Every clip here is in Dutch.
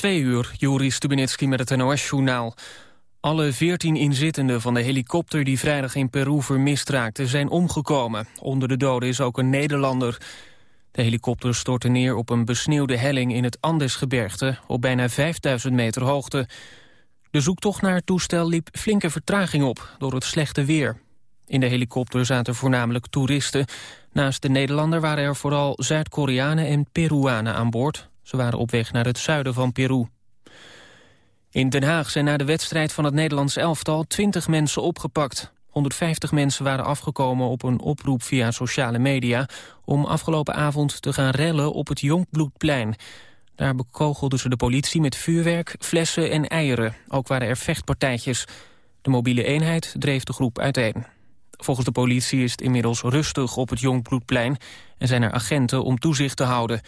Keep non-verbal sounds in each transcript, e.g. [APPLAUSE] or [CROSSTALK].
Twee uur, Joris Stubenitski met het NOS-journaal. Alle veertien inzittenden van de helikopter die vrijdag in Peru vermist raakte... zijn omgekomen. Onder de doden is ook een Nederlander. De helikopter stortte neer op een besneeuwde helling in het Andesgebergte... op bijna 5000 meter hoogte. De zoektocht naar het toestel liep flinke vertraging op door het slechte weer. In de helikopter zaten voornamelijk toeristen. Naast de Nederlander waren er vooral Zuid-Koreanen en Peruanen aan boord. Ze waren op weg naar het zuiden van Peru. In Den Haag zijn na de wedstrijd van het Nederlands elftal 20 mensen opgepakt. 150 mensen waren afgekomen op een oproep via sociale media... om afgelopen avond te gaan rellen op het Jonkbloedplein. Daar bekogelden ze de politie met vuurwerk, flessen en eieren. Ook waren er vechtpartijtjes. De mobiele eenheid dreef de groep uiteen. Volgens de politie is het inmiddels rustig op het Jonkbloedplein... en zijn er agenten om toezicht te houden...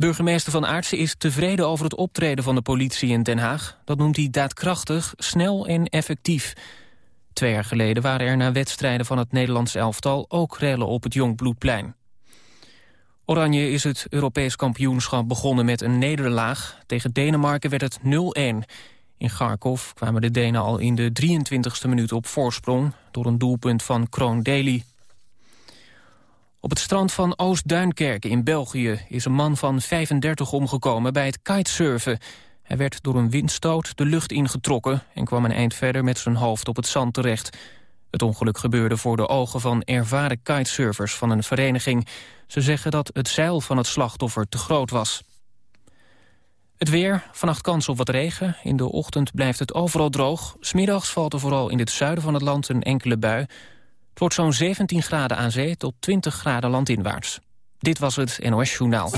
Burgemeester Van Aartsen is tevreden over het optreden van de politie in Den Haag. Dat noemt hij daadkrachtig, snel en effectief. Twee jaar geleden waren er na wedstrijden van het Nederlands elftal... ook rellen op het Jongbloedplein. Oranje is het Europees kampioenschap begonnen met een nederlaag. Tegen Denemarken werd het 0-1. In Kharkov kwamen de Denen al in de 23e minuut op voorsprong... door een doelpunt van Kroon Deli. Op het strand van Oost-Duinkerke in België is een man van 35 omgekomen bij het kitesurfen. Hij werd door een windstoot de lucht ingetrokken en kwam een eind verder met zijn hoofd op het zand terecht. Het ongeluk gebeurde voor de ogen van ervaren kitesurfers van een vereniging. Ze zeggen dat het zeil van het slachtoffer te groot was. Het weer, vannacht kans op wat regen. In de ochtend blijft het overal droog. Smiddags valt er vooral in het zuiden van het land een enkele bui. Het wordt zo'n 17 graden aan zee tot 20 graden landinwaarts. Dit was het NOS Journaal.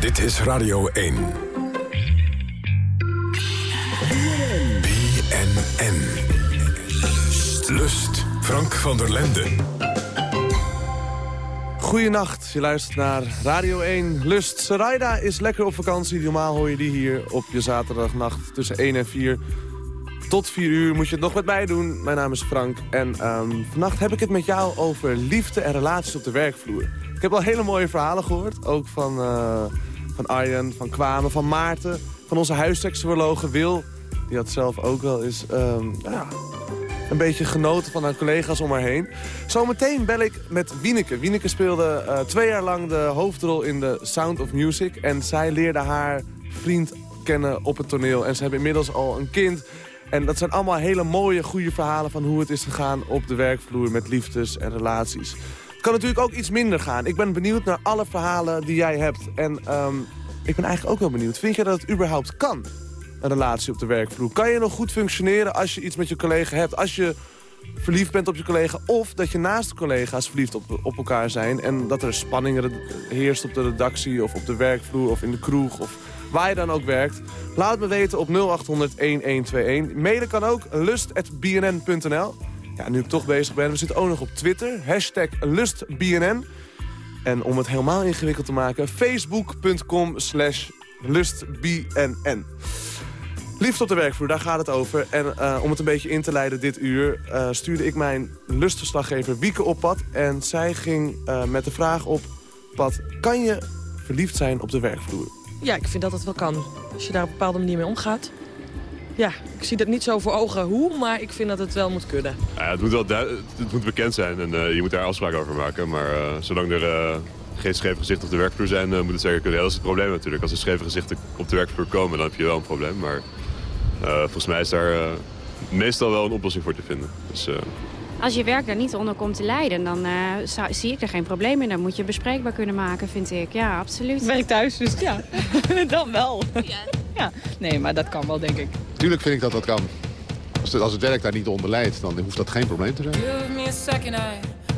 Dit is Radio 1. BNN. Lust. Frank van der Lende. Goedenacht, je luistert naar Radio 1 Lust. Sarayda is lekker op vakantie. Normaal hoor je die hier op je zaterdagnacht tussen 1 en 4 tot 4 uur moet je het nog met mij doen. Mijn naam is Frank en um, vannacht heb ik het met jou over liefde en relaties op de werkvloer. Ik heb al hele mooie verhalen gehoord. Ook van, uh, van Arjen, van Kwamen, van Maarten. Van onze huisseksuologe Wil. Die had zelf ook wel eens um, ja, een beetje genoten van haar collega's om haar heen. Zometeen bel ik met Wieneke. Wieneke speelde uh, twee jaar lang de hoofdrol in The Sound of Music. En zij leerde haar vriend kennen op het toneel. En ze hebben inmiddels al een kind. En dat zijn allemaal hele mooie, goede verhalen van hoe het is gegaan op de werkvloer met liefdes en relaties. Het kan natuurlijk ook iets minder gaan. Ik ben benieuwd naar alle verhalen die jij hebt. En um, ik ben eigenlijk ook wel benieuwd. Vind jij dat het überhaupt kan, een relatie op de werkvloer? Kan je nog goed functioneren als je iets met je collega hebt? Als je verliefd bent op je collega... of dat je naast de collega's verliefd op, op elkaar zijn... en dat er spanning heerst op de redactie of op de werkvloer of in de kroeg... of waar je dan ook werkt. Laat me weten op 0800-1121. Mailen kan ook lust.bnn.nl. Ja, nu ik toch bezig ben, we zitten ook nog op Twitter. Hashtag lustbnn. En om het helemaal ingewikkeld te maken, facebook.com slash lustbnn. Liefst op de werkvloer, daar gaat het over. En uh, om het een beetje in te leiden dit uur... Uh, stuurde ik mijn lustverslaggever Wieke op pad. En zij ging uh, met de vraag op pad... kan je verliefd zijn op de werkvloer? Ja, ik vind dat het wel kan. Als je daar op een bepaalde manier mee omgaat. Ja, ik zie dat niet zo voor ogen hoe, maar ik vind dat het wel moet kunnen. Ja, het, moet wel het moet bekend zijn en uh, je moet daar afspraken over maken. Maar uh, zolang er uh, geen scheve gezichten op de werkvloer zijn, moet het zeker kunnen. dat is het probleem natuurlijk. Als er scheve gezichten op de werkvloer komen, dan heb je wel een probleem. Maar volgens mij is daar meestal wel een oplossing voor te vinden. Dus, als je werk daar niet onder komt te lijden, dan uh, zou, zie ik er geen probleem in. Dan moet je bespreekbaar kunnen maken, vind ik. Ja, absoluut. Ik werk thuis, dus ja, [LAUGHS] dan wel. Ja. ja. Nee, maar dat kan wel, denk ik. Tuurlijk vind ik dat dat kan. Als het, als het werk daar niet onder leidt, dan hoeft dat geen probleem te zijn.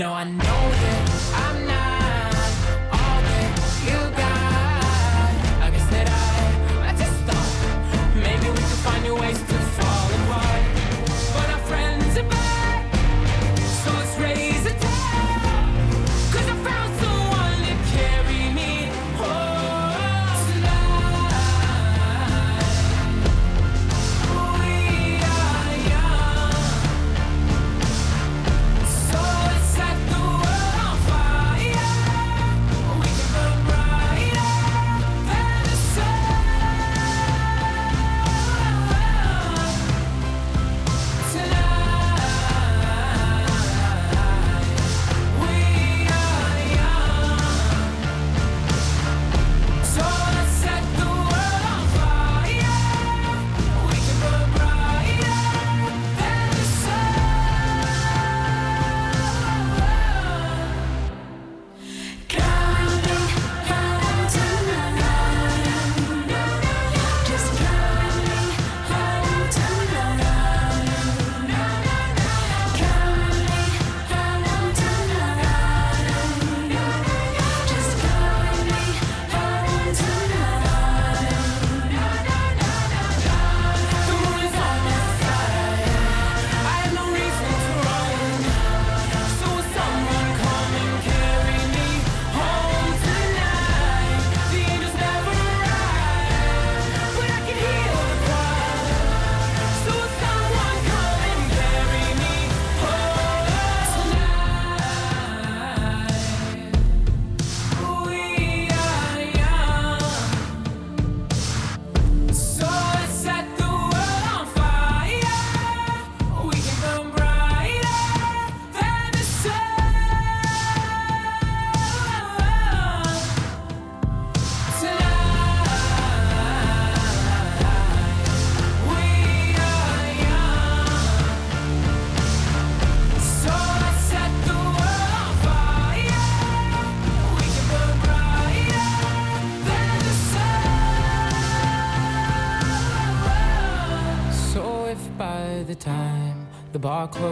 No, I know.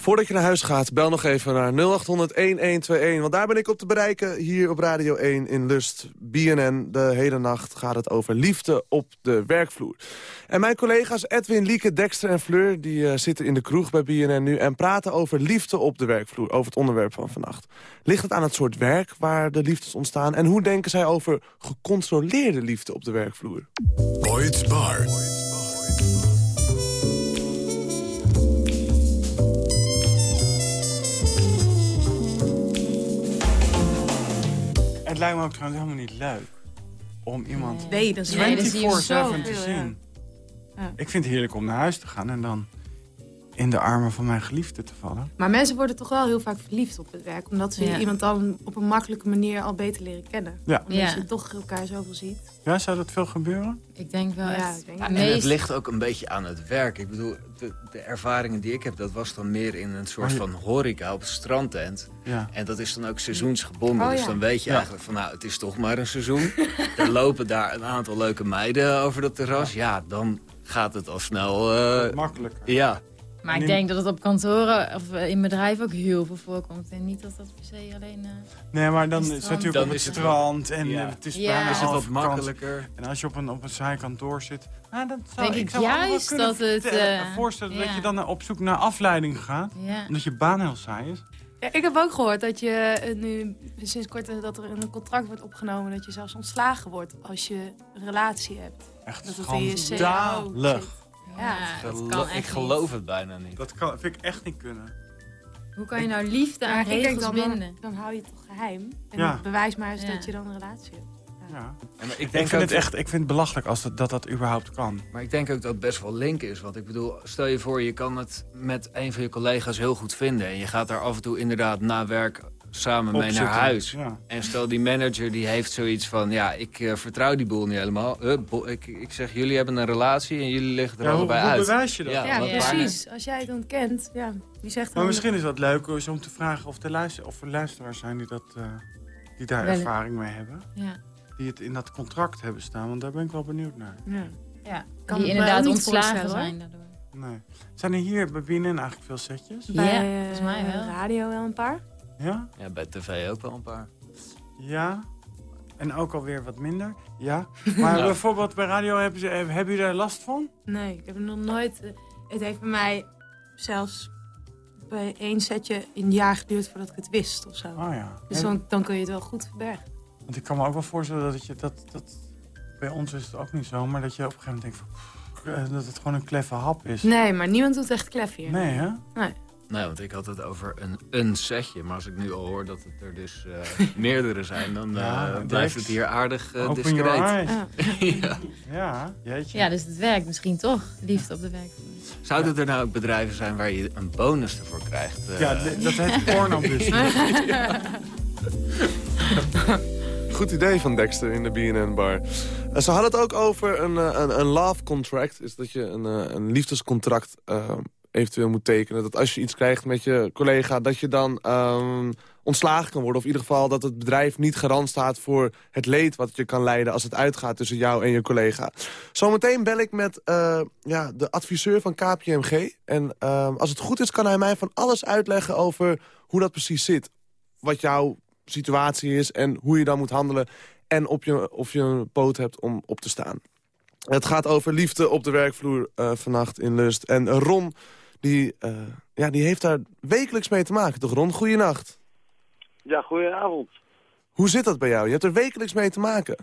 Voordat je naar huis gaat, bel nog even naar 0800-1121. Want daar ben ik op te bereiken, hier op Radio 1 in Lust. BNN, de hele nacht gaat het over liefde op de werkvloer. En mijn collega's Edwin, Lieke, Dexter en Fleur... die uh, zitten in de kroeg bij BNN nu en praten over liefde op de werkvloer. Over het onderwerp van vannacht. Ligt het aan het soort werk waar de liefdes ontstaan? En hoe denken zij over gecontroleerde liefde op de werkvloer? Boyd's Bar. Het lijkt me ook trouwens helemaal niet leuk om iemand nee, 24-7 te zien. Ja. Ik vind het heerlijk om naar huis te gaan en dan in de armen van mijn geliefde te vallen. Maar mensen worden toch wel heel vaak verliefd op het werk. Omdat ze iemand dan op een makkelijke manier al beter leren kennen. Ja. Omdat ja. je toch elkaar zoveel ziet. Ja, zou dat veel gebeuren? Ik denk wel ja, Ik denk en het ligt ook een beetje aan het werk. Ik bedoel, de, de, ervaringen die ik heb, dat was dan meer in een soort oh, van horeca op het strandtent. Ja. En dat is dan ook seizoensgebonden. Oh, dus dan weet je eigenlijk van, nou, het is toch maar een seizoen. [LAUGHS] er lopen daar een aantal leuke meiden over dat terras. Ja, dan gaat het al snel... Uh, makkelijker. Ja. Maar ik denk dat het op kantoren of eh, in bedrijven ook heel veel voorkomt. En niet dat dat per se alleen... Uh, nee, maar dan is het natuurlijk op het strand en ja. het is bijna is het wat makkelijker. En als je op een, op een saai kantoor zit... Nou, dan zou, denk ik, ik juist dat het... Uh, voorstellen dat je dan op zoek naar afleiding gaat. Omdat je baan heel saai is. Ja, ik heb ook gehoord dat je nu sinds kort dat er een contract wordt opgenomen... dat je zelfs ontslagen wordt als je een relatie hebt. Echt dat schandalig. Ja, dat kan echt Ik geloof het bijna niet. Dat kan, vind ik echt niet kunnen. Hoe kan je nou liefde aan regels dan, binden? Dan, hou je het toch geheim. En bewijs maar eens dat je dan een relatie hebt. Ja. Maar ik, denk ik, vind het echt, ik vind het belachelijk als dat, dat dat überhaupt kan. Maar ik denk ook dat het best wel link is. Want ik bedoel, stel je voor, je kan het met een van je collega's heel goed vinden. En je gaat daar af en toe inderdaad na werk samen mee naar huis. En stel die manager die heeft zoiets van... ja, ik uh, vertrouw die boel niet helemaal. Uh, ik, ik zeg, jullie hebben een relatie en jullie liggen er ja, allebei hoe, uit. Hoe bewijs je dat? Ja, ja precies. Als jij het ontkent, ja, wie zegt Maar misschien is dat leuk om te vragen of, de luister, of er luisteraars zijn die, dat, uh, die daar Wel, ervaring mee hebben. Ja. Die het in dat contract hebben staan, want daar ben ik wel benieuwd naar. Ja, ja. Kan die inderdaad ontslagen zijn daardoor. Nee. Zijn er hier bij BNN eigenlijk veel setjes? Bij, ja, volgens mij wel. radio wel een paar. Ja? Ja, bij tv ook wel een paar. Ja, en ook alweer wat minder. Ja. [LAUGHS] Maar bijvoorbeeld bij radio, hebben, ze, hebben jullie daar last van? Nee, ik heb nog nooit... Eh, het heeft bij mij zelfs bij één setje een jaar geduurd voordat ik het wist of zo. Oh ja. Dus dan, dan kun je het wel goed verbergen. Want ik kan me ook wel voorstellen dat je dat, dat... Bij ons is het ook niet zo, maar dat je op een gegeven moment denkt van... Eh, dat het gewoon een kleffe hap is. Nee, maar niemand doet echt klef hier. Nee, hè? Nee. Nee, want ik had het over een, een setje. Maar als ik nu al hoor dat het er dus uh, [LAUGHS] meerdere zijn... dan uh, blijft het hier aardig uh, discreet. [LAUGHS] ja. ja, jeetje. Ja, dus het werkt misschien toch. Liefde op de werkvloer. Zouden er nou ook bedrijven zijn waar je een bonus ervoor krijgt? Ja, dat heet porno business. [LAUGHS] Goed idee van Dexter in de BNN-bar. ze hadden het ook over een, een, een love contract. Is dat je een, een liefdescontract eventueel moet tekenen. Dat als je iets krijgt met je collega, dat je dan um, ontslagen kan worden. Of in ieder geval dat het bedrijf niet garant staat voor het leed wat je kan leiden als het uitgaat tussen jou en je collega. Zometeen bel ik met uh, ja, de adviseur van KPMG. En uh, als het goed is kan hij mij van alles uitleggen over hoe dat precies zit. Wat jouw situatie is en hoe je dan moet handelen. En of je, of je een poot hebt om op te staan. Het gaat over liefde op de werkvloer uh, vannacht in Lust. En Ron die, uh, ja, die heeft daar wekelijks mee te maken. Toch Ron, goeienacht. Ja, goedenavond. Hoe zit dat bij jou? Je hebt er wekelijks mee te maken.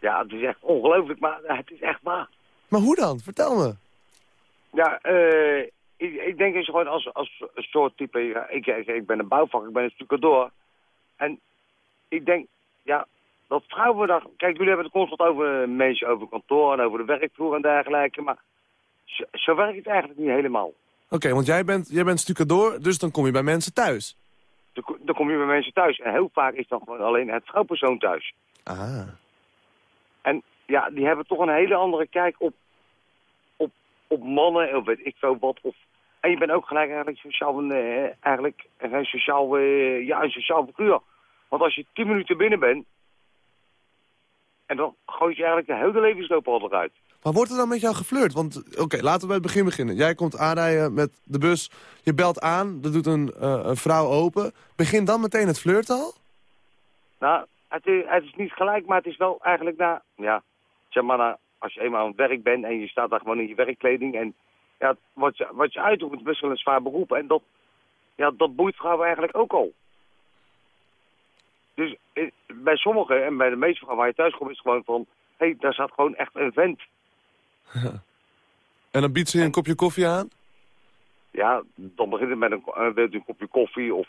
Ja, het is echt ongelooflijk, maar het is echt waar. Maar hoe dan? Vertel me. Ja, uh, ik, ik, denk eens gewoon als, als een soort type... Ja, ik, ik ben een bouwvak, ik ben een stucadoor. En ik denk, ja, dat vrouwen daar... Kijk, jullie hebben het constant over mensen, over kantoor en over de werkvloer en dergelijke. Maar zo, zo werkt het eigenlijk niet helemaal. Oké, want jij bent, jij bent stucadoor, dus dan kom je bij mensen thuis. Dan, kom je bij mensen thuis. En heel vaak is dan gewoon alleen het vrouwpersoon thuis. Ah. En ja, die hebben toch een hele andere kijk op, op, op mannen, of weet ik veel wat. Of, en je bent ook gelijk eigenlijk sociaal, uh, eigenlijk een sociaal, uh, ja, een sociaal figuur. Want als je tien minuten binnen bent, en dan gooi je eigenlijk de hele levensloop al eruit. Maar wordt er dan met jou geflirt? Want oké, laten we bij het begin beginnen. Jij komt aanrijden met de bus, je belt aan, er doet een, uh, een vrouw open. Begin dan meteen het flirt al? Nou, het is, het is, niet gelijk, maar het is wel eigenlijk na, ja, zeg als je eenmaal aan het werk bent en je staat daar gewoon in je werkkleding en ja, wat je, wat je uitdoet is best wel een zwaar beroep en dat, ja, dat boeit vrouwen eigenlijk ook al. Dus eh, bij sommigen en bij de meeste vrouwen waar je thuis komt is gewoon van, hé, hey, daar staat gewoon echt een vent. [LAUGHS] En dan biedt ze je een kopje koffie aan? Ja, dan begint het met een, uh, een kopje koffie of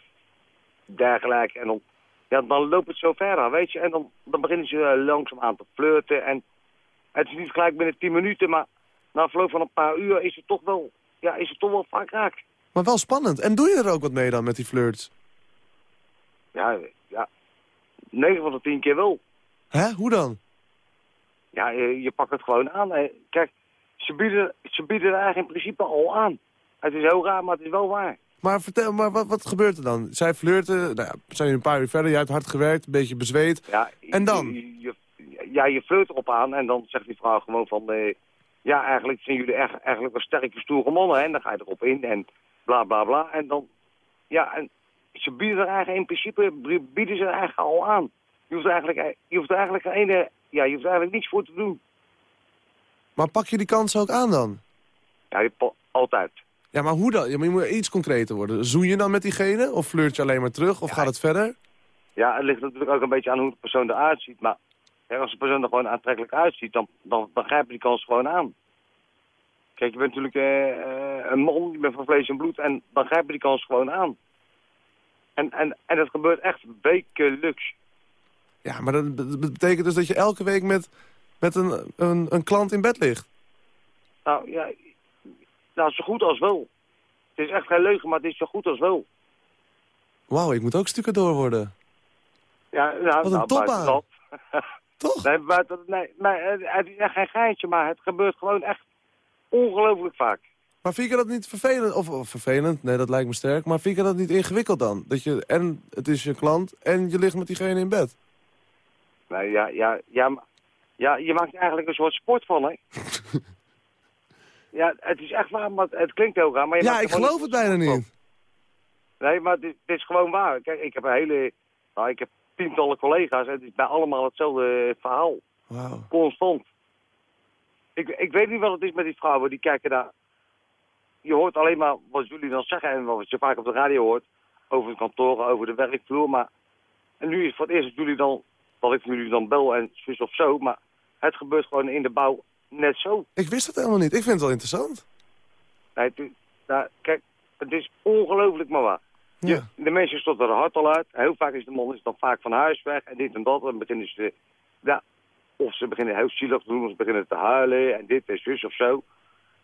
dergelijke. En dan, ja, dan loopt het zo verder, weet je. En dan, dan beginnen ze uh, langzaam aan te flirten. En het is niet gelijk binnen 10 minuten, maar na verloop van een paar uur is het toch wel, ja, is het toch wel vaak raak. Maar wel spannend. En doe je er ook wat mee dan met die flirts? Ja, ja. 9 van de 10 keer wel. Hè? Hoe dan? Ja, je, je pakt het gewoon aan. Kijk, ze bieden, ze bieden er eigenlijk in principe al aan. Het is heel raar, maar het is wel waar. Maar vertel, maar wat, wat gebeurt er dan? Zij flirten, nou ja, zijn een paar uur verder, jij hebt hard gewerkt, een beetje bezweet. Ja, en dan? Je, ja, je flirt erop aan en dan zegt die vrouw gewoon van... Eh, ja, eigenlijk zijn jullie echt, eigenlijk wel sterke, stoere mannen. Hè? En dan ga je erop in en bla bla bla. En dan, ja, en ze bieden er eigenlijk in principe, bieden ze er eigenlijk al aan. Je hoeft eigenlijk, je hoeft er eigenlijk, een, ja, je hoeft eigenlijk niets voor te doen. Maar pak je die kans ook aan dan? Ja, altijd. Ja, maar hoe dan? Ja, maar je moet iets concreter worden. Zoen je dan met diegene? Of flirt je alleen maar terug? Of gaat het verder? Ja, het ligt natuurlijk ook een beetje aan hoe de persoon eruit ziet. Maar als de persoon er gewoon aantrekkelijk uitziet, dan, dan, dan grijp je die kans gewoon aan. Kijk, je bent natuurlijk uh, een man, je bent van vlees en bloed en dan grijp je die kans gewoon aan. En, en, en dat gebeurt echt wekelijks. Ja, maar dat, dat betekent dus dat je elke week met, met een, een, een klant in bed ligt? Nou, ja, nou, zo goed als wel. Het is echt geen leugen, maar het is zo goed als wel. Wauw, ik moet ook stukken door worden. Ja, nou, Wat een nou, [LAUGHS] Toch? Nee, nee, nee, het is echt geen geintje, maar het gebeurt gewoon echt ongelooflijk vaak. Maar vind je dat niet vervelend? Of, of, vervelend? Nee, dat lijkt me sterk. Maar vind je dat niet ingewikkeld dan? Dat je, en het is je klant en je ligt met diegene in bed. Nee, ja, ja, ja, ja je maakt eigenlijk een soort sport van, hè? [LAUGHS] ja, het is echt waar, maar het klinkt heel raar. Maar je ja, ik geloof het bijna niet. Nee, maar dit, is gewoon waar. Kijk, ik heb een hele... Nou, ik heb tientallen collega's en het is bij allemaal hetzelfde verhaal. Wow. Constant. Ik, ik weet niet wat het is met die vrouwen, die kijken daar... Je hoort alleen maar wat jullie dan zeggen en wat je vaak op de radio hoort... over het kantoor, over de werkvloer, maar... En nu is voor het eerst dat jullie dan... dat ik jullie dan bel en zus of zo, maar... Het gebeurt gewoon in de bouw net zo. Ik wist het helemaal niet. Ik vind het wel interessant. Nee, het, nou, kijk, het is ongelooflijk maar waar. Ja. de mensen stoten er hard al uit. Heel vaak is de man is dan vaak van huis weg en dit en dat. Dan beginnen ze, ja, of ze beginnen heel zielig te doen, of ze beginnen te huilen en dit en zus of zo.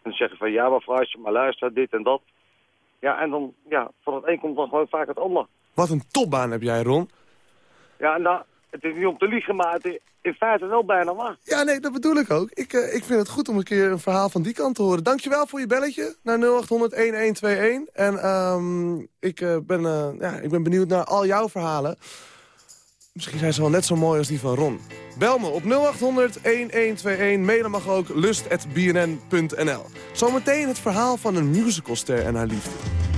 En zeggen van ja, maar vrouwtje, maar luister, dit en dat. Ja, en dan, ja, van het een komt dan gewoon vaak het ander. Wat een topbaan heb jij, Ron. Ja, nou, het is niet om te liegen, maar het is in feite wel bijna waar. Ja, nee, dat bedoel ik ook. Ik, uh, ik vind het goed om een keer een verhaal van die kant te horen. Dankjewel voor je belletje naar 0800-1121. En um, ik, uh, ben, uh, ja, ik ben benieuwd naar al jouw verhalen. Misschien zijn ze wel net zo mooi als die van Ron. Bel me op 0800-1121. Mailen mag ook lust.bnn.nl. Zometeen het verhaal van een musicalster en haar liefde.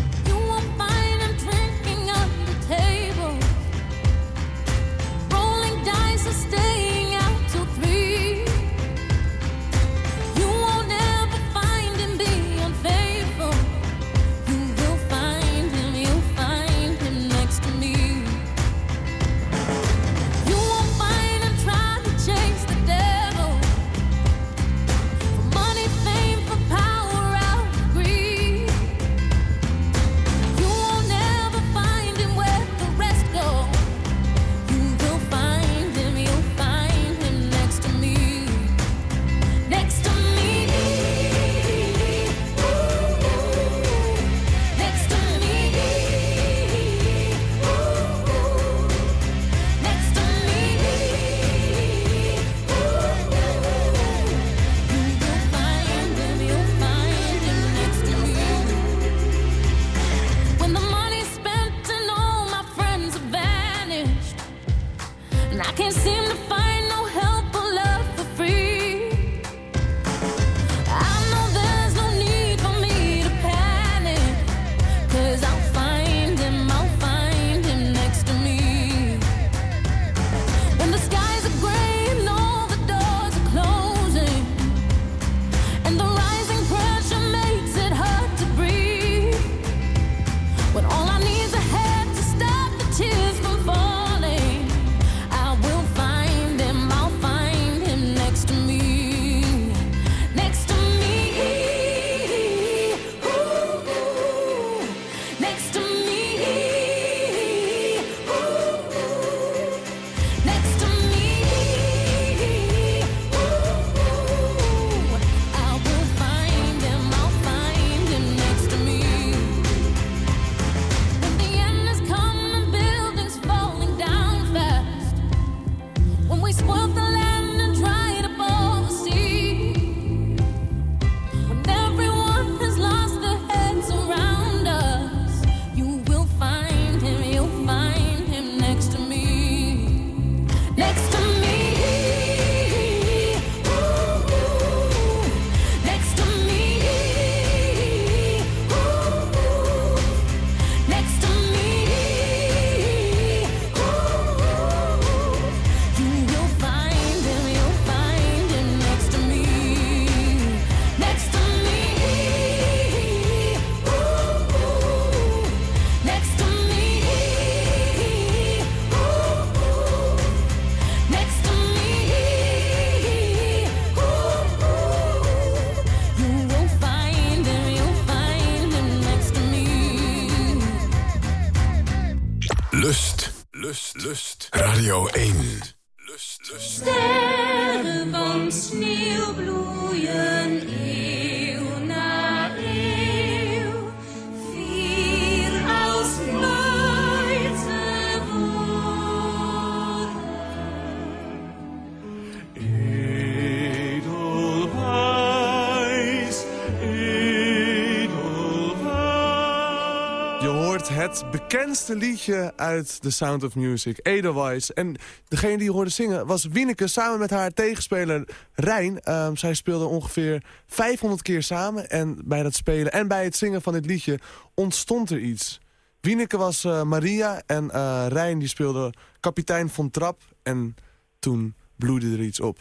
Het bekendste liedje uit The Sound of Music, Edelweiss. En degene die je hoorde zingen was Wieneke samen met haar tegenspeler Rijn. Ehm, zij speelden ongeveer 500 keer samen. En bij dat spelen en bij het zingen van dit liedje ontstond er iets. Wieneke was uh, Maria en uh, Rijn die speelde kapitein von Trap. En toen bloeide er iets op.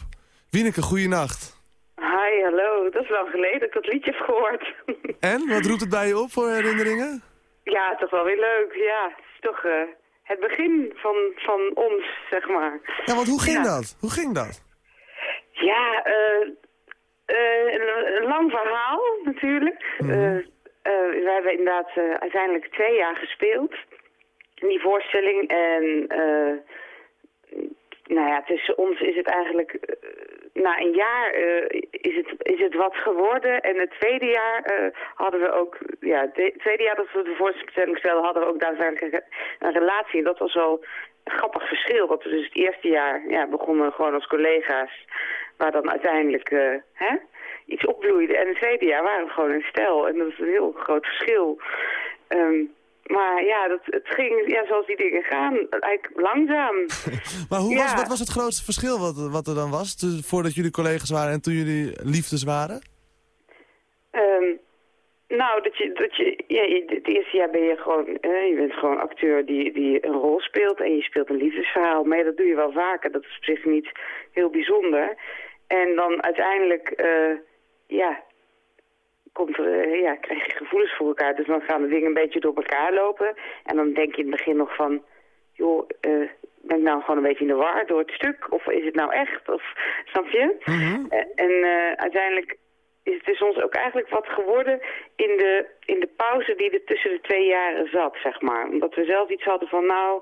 Wieneke, goeienacht. Hi, hallo. Dat is lang geleden dat ik dat liedje heb gehoord. En, wat roept het bij je op voor herinneringen? Ja, toch wel weer leuk. Ja, het is toch uh, het begin van, van ons, zeg maar. Ja, want hoe ging dat? Hoe ging dat? Ja, uh, uh, een, lang verhaal natuurlijk. Mm we hebben inderdaad uiteindelijk twee jaar gespeeld. In die voorstelling. En nou ja, tussen ons is het eigenlijk na een jaar uh, is, het, is het wat geworden. En het tweede jaar uh, hadden we ook... Ja, het tweede jaar dat we de voorstelling speelden... hadden we ook daadwerkelijk een relatie. En dat was wel een grappig verschil. Dat we dus het eerste jaar ja, begonnen gewoon als collega's... waar dan uiteindelijk uh, hè, iets opbloeide. En het tweede jaar waren we gewoon een stel. En dat is een heel groot verschil. Um, maar ja, dat, het ging ja, zoals die dingen gaan. Eigenlijk langzaam. [LAUGHS] maar hoe was, wat was het grootste verschil wat, wat er dan was? voordat jullie collega's waren en toen jullie liefdes waren? Um, nou, dat je, dat je, ja, het eerste jaar ben je gewoon, je bent gewoon acteur die, die een rol speelt en je speelt een liefdesverhaal. Maar dat doe je wel vaker, dat is op zich niet heel bijzonder. En dan uiteindelijk, uh, ja, komt eh, ja, krijg je gevoelens voor elkaar. Dus dan gaan de dingen een beetje door elkaar lopen. En dan denk je in het begin nog van, joh, uh, ben ik nou gewoon een beetje in de war door het stuk? Of is het nou echt? Of, [LAUGHS] snap je? Mhm. Eh, en uh, uiteindelijk is het dus ons ook eigenlijk wat geworden in de, in de pauze die er tussen de twee jaren zat, zeg maar. Omdat we zelf iets hadden van, nou,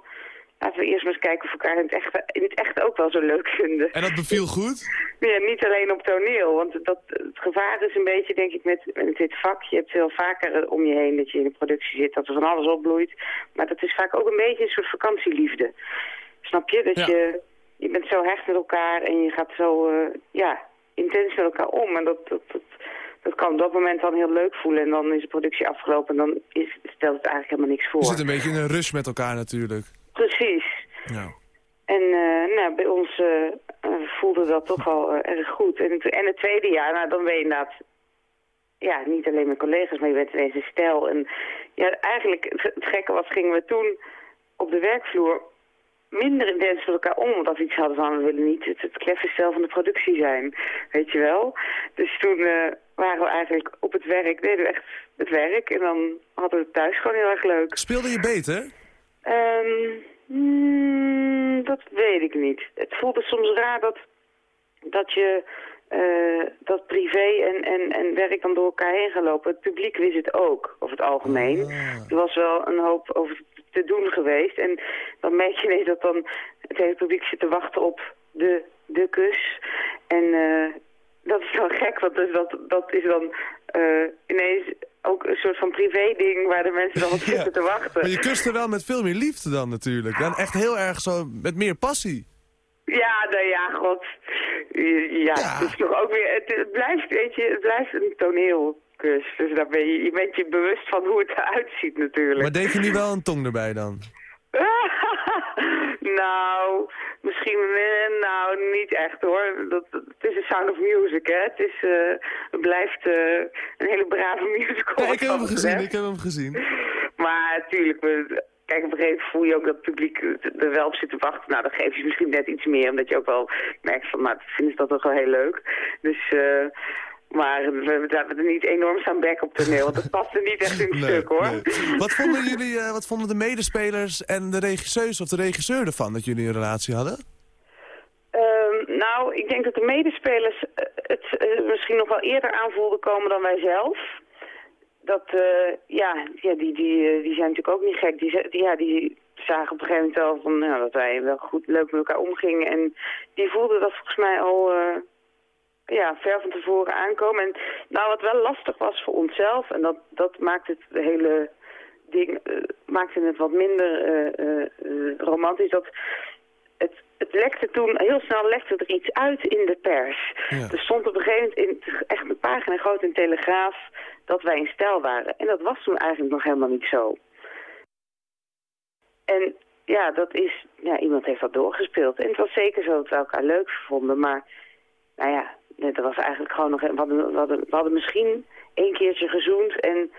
Laten we eerst maar eens kijken of we elkaar in het, echt, in het echt ook wel zo leuk vinden. En dat beviel goed? [LAUGHS] Ja, niet alleen op toneel. Want dat, het gevaar is een beetje, denk ik, met, met dit vak. Je hebt veel vaker om je heen dat je in de productie zit, dat er van alles opbloeit. Maar dat is vaak ook een beetje een soort vakantieliefde. Snap je? Dat je, je bent zo hecht met elkaar en je gaat zo uh, ja, intens met elkaar om. En dat, dat, dat, dat kan op dat moment dan heel leuk voelen. En dan is de productie afgelopen en dan is, stelt het eigenlijk helemaal niks voor. Je zit een beetje in een rush met elkaar natuurlijk. Precies. Ja. En uh, nou, bij ons uh, voelde dat toch wel erg goed. En, en het tweede jaar, nou, dan ben je inderdaad... Ja, niet alleen mijn collega's, maar je bent ineens een stijl. En ja, eigenlijk, het, gekke was, gingen we toen op de werkvloer minder intens met elkaar om. Omdat we iets hadden van, we willen niet het, het van de productie zijn. Weet je wel? Dus toen waren we eigenlijk op het werk, deden we echt het werk. En dan hadden we het thuis gewoon heel erg leuk. Speelde je beter? Um, mm, dat weet ik niet. Het voelde soms raar dat, dat je uh, dat privé en, en, en werk dan door elkaar heen gaan lopen. Het publiek wist het ook, over het algemeen. Ah. Er was wel een hoop over te doen geweest. En dan merk je ineens dat dan het hele publiek zit te wachten op de, de kus. En uh, dat is dan gek, want dat, dat is dan uh, ineens ook een soort van privé-ding waar de mensen dan op [LAUGHS] zitten te wachten. Maar je kust er wel met veel meer liefde dan natuurlijk. Dan echt heel erg zo met meer passie. Ja, nou ja, god. Ja, het is toch ook weer, het, blijft, weet je, het blijft een toneelkus. Dus daar ben je, je bent je bewust van hoe het eruit ziet natuurlijk. Maar deed je nu wel een tong erbij dan? [LAUGHS] nou, misschien, eh, nou, niet echt hoor. Dat, het is een Sound of Music, hè. Het, is, uh, het blijft uh, een hele brave [LAUGHS] musical. Ja, ik heb hem gezien, ik heb hem gezien. Maar natuurlijk, kijk, op een gegeven moment voel je ook dat het publiek er wel op zit te wachten. Nou, dan geef je misschien net iets meer, omdat je ook wel merkt van, nou, vinden ze dat toch wel heel leuk. Dus... uh, maar we hebben er niet enorm staan bek op toneel. Want dat [LAUGHS] past er niet echt in het stuk, hoor. Wat vonden jullie, uh, wat vonden de medespelers en de regisseurs of de regisseur ervan dat jullie een relatie hadden? Um, nou, ik denk dat de medespelers eh, het uh, misschien nog wel eerder aanvoelden komen dan wij zelf. Dat, ja, ja die, die, die zijn natuurlijk ook niet gek. Die, die, ja, die zagen op een gegeven moment wel van, nou, dat wij wel goed leuk met elkaar omgingen. En die voelde dat volgens mij al ja, ver van tevoren aankomen. En nou, wat wel lastig was voor onszelf, en dat, dat maakt het hele ding, uh, maakte het wat minder romantisch, dat het, het lekte toen, heel snel lekte er iets uit in de pers. Er stond op een gegeven moment in, echt een pagina groot in Telegraaf dat wij in stijl waren. En dat was toen eigenlijk nog helemaal niet zo. En ja, dat is, ja, iemand heeft dat doorgespeeld. En het was zeker zo dat we elkaar leuk vonden, maar nou ja, dat was eigenlijk gewoon nog, we hadden, we hadden, we hadden misschien één keertje gezoend en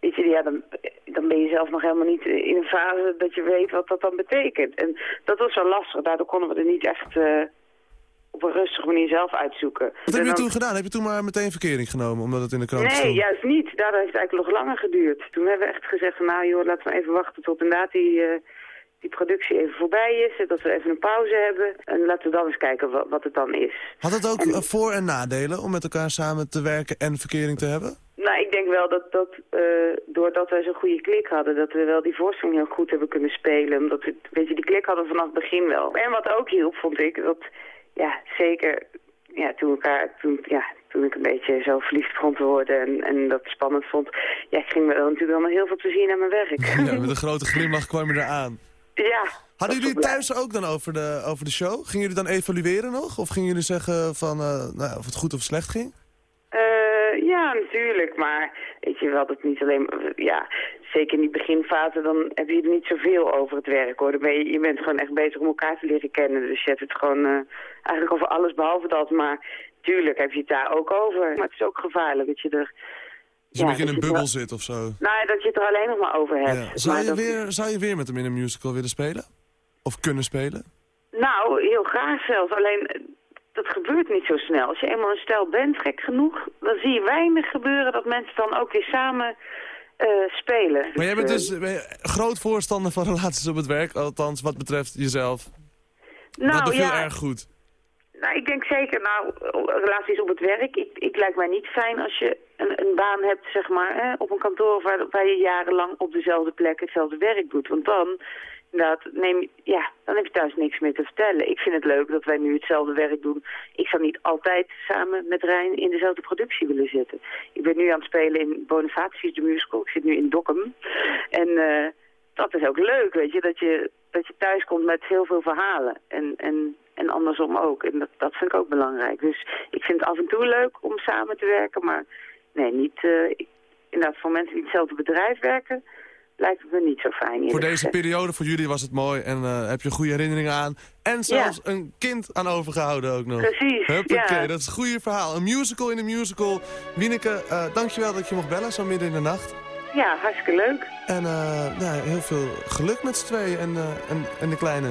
weet je, ja, dan, dan ben je zelf nog helemaal niet in een fase dat je weet wat dat dan betekent. En dat was wel lastig, daardoor konden we er niet echt uh, op een rustige manier zelf uitzoeken. Wat heb je toen gedaan? Heb je toen maar meteen verkering genomen, omdat het in de krant nee, stond? Nee, juist niet. Daardoor heeft het eigenlijk nog langer geduurd. Toen hebben we echt gezegd, van, nou joh, laten we even wachten tot inderdaad die... Uh, die productie even voorbij is, dat we even een pauze hebben. En laten we dan eens kijken wat, wat het dan is. Had het ook eh, voor- en nadelen om met elkaar samen te werken en verkering te hebben? Nou, ik denk wel dat, dat uh, doordat wij zo'n goede klik hadden, dat we wel die voorstelling heel goed hebben kunnen spelen. Omdat we, weet je, die klik hadden vanaf het begin wel. En wat ook hielp, vond ik, dat, ja, zeker, ja, toen elkaar, toen, ja, toen ik een beetje zo verliefd begon te worden en, en dat spannend vond, ja, ik ging me dan natuurlijk wel met heel veel plezier naar mijn werk. Ja, met een grote glimlach kwam je eraan. Ja. Hadden jullie thuis ook dan over de, over de show? Gingen jullie dan evalueren nog? Of gingen jullie zeggen van, uh, nou, of het goed of slecht ging? Uh, ja, natuurlijk. Maar weet je, we hadden het niet alleen... Ja, zeker in die beginfase, dan heb je er niet zoveel over het werk, hoor. Dan ben je, je bent gewoon echt bezig om elkaar te leren kennen. Dus je hebt het gewoon uh, eigenlijk over alles behalve dat. Maar tuurlijk heb je het daar ook over. Maar het is ook gevaarlijk dat je er je ja, een beetje in een bubbel zit of zo. Nou, dat je het er alleen nog maar over hebt. Ja. Zou, je weer, zou je weer met hem in een musical willen spelen? Of kunnen spelen? Nou, heel graag zelfs. Alleen, dat gebeurt niet zo snel. Als je eenmaal een stel bent, gek genoeg, dan zie je weinig gebeuren dat mensen dan ook weer samen uh, spelen. Maar jij bent dus ben groot voorstander van relaties op het werk, althans wat betreft jezelf. Nou, dat beviel ja. erg goed. Nou, ik denk zeker, nou, relaties op het werk. Ik, ik lijkt mij niet fijn als je een, een baan hebt, zeg maar, hè, op een kantoor waar, waar je jarenlang op dezelfde plek hetzelfde werk doet. Want dan, inderdaad, neem, ja, dan heb je thuis niks meer te vertellen. Ik vind het leuk dat wij nu hetzelfde werk doen. Ik zou niet altijd samen met Rijn in dezelfde productie willen zitten. Ik ben nu aan het spelen in Bonifatius, de musical. Ik zit nu in Dokkum. En uh, dat is ook leuk, weet je, dat je, dat je thuis komt met heel veel verhalen. En, en en andersom ook. En dat, dat vind ik ook belangrijk. Dus ik vind het af en toe leuk om samen te werken. Maar nee, niet, uh, ik, inderdaad voor mensen die hetzelfde bedrijf werken... lijkt het me niet zo fijn. Voor deze periode, voor jullie was het mooi. En uh, heb je goede herinneringen aan. En zelfs ja. een kind aan overgehouden ook nog. Precies, Huppakee, ja. dat is een goede verhaal. Een musical in een musical. Wieneke, uh, dankjewel dat je mocht bellen zo midden in de nacht. Ja, hartstikke leuk. En nou, heel veel geluk met z'n tweeën en, en, en de kleine.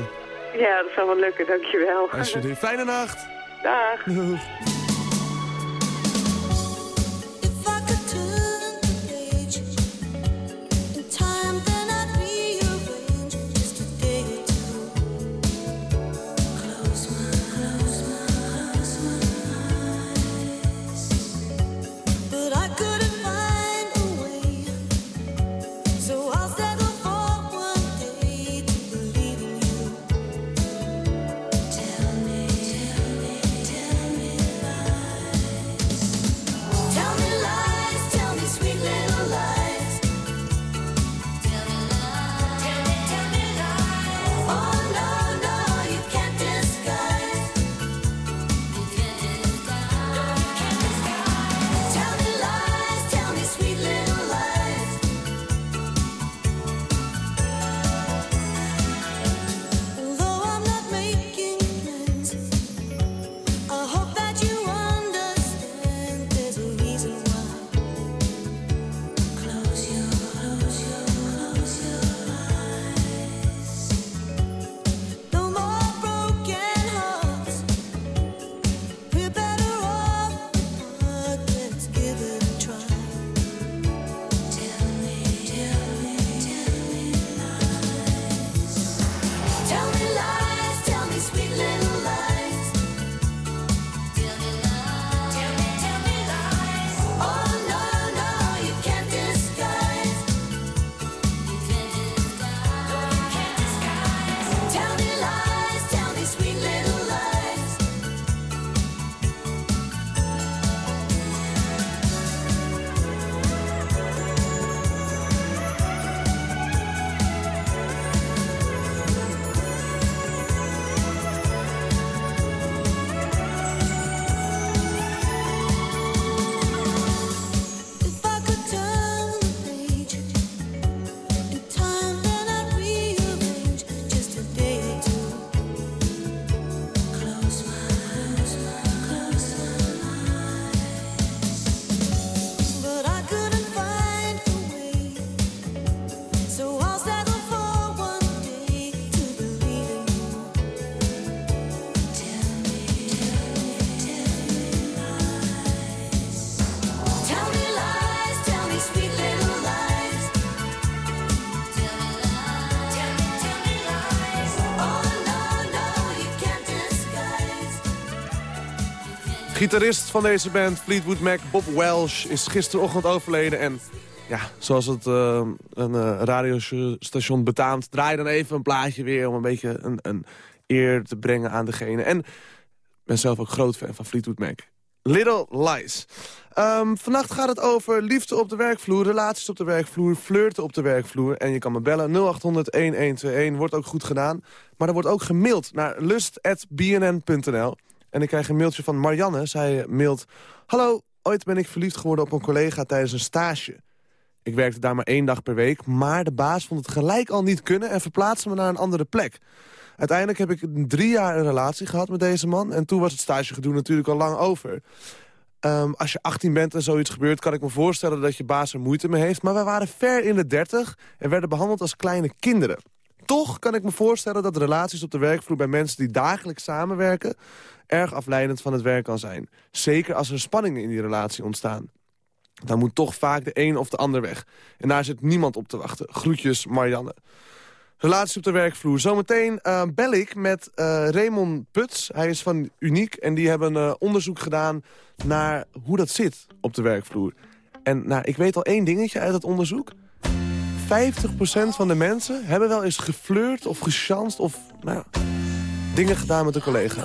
Ja, dat zal wel lukken, dankjewel. Alsjeblieft. Fijne nacht. Dag. Doeg. [LAUGHS] Gitarist van deze band, Fleetwood Mac, Bob Welsh, is gisterochtend overleden. En ja, zoals het uh, een uh, radiostation betaamt, draai dan even een plaatje weer... om een beetje een, eer te brengen aan degene. En ik ben zelf ook groot fan van Fleetwood Mac. Little Lies. Um, vannacht gaat het over liefde op de werkvloer, relaties op de werkvloer, flirten op de werkvloer. En je kan me bellen 0800-1121, wordt ook goed gedaan. Maar er wordt ook gemaild naar lust.bnn.nl. En ik krijg een mailtje van Marianne. Zij mailt... Hallo, ooit ben ik verliefd geworden op een collega tijdens een stage. Ik werkte daar maar één dag per week, maar de baas vond het gelijk al niet kunnen... en verplaatste me naar een andere plek. Uiteindelijk heb ik drie jaar een relatie gehad met deze man... en toen was het stagegedoe natuurlijk al lang over. Um, als je 18 bent en zoiets gebeurt, kan ik me voorstellen dat je baas er moeite mee heeft. Maar wij waren ver in de 30 en werden behandeld als kleine kinderen. Toch kan ik me voorstellen dat relaties op de werkvloer bij mensen die dagelijks samenwerken... erg afleidend van het werk kan zijn. Zeker als er spanningen in die relatie ontstaan. Dan moet toch vaak de een of de ander weg. En daar zit niemand op te wachten. Groetjes, Marianne. Relaties op de werkvloer. Zometeen uh, bel ik met uh, Raymond Puts. Hij is van Uniek en die hebben uh, onderzoek gedaan naar hoe dat zit op de werkvloer. En nou, ik weet al één dingetje uit het onderzoek. 50% van de mensen hebben wel eens geflirt of gechanst of nou, dingen gedaan met een collega.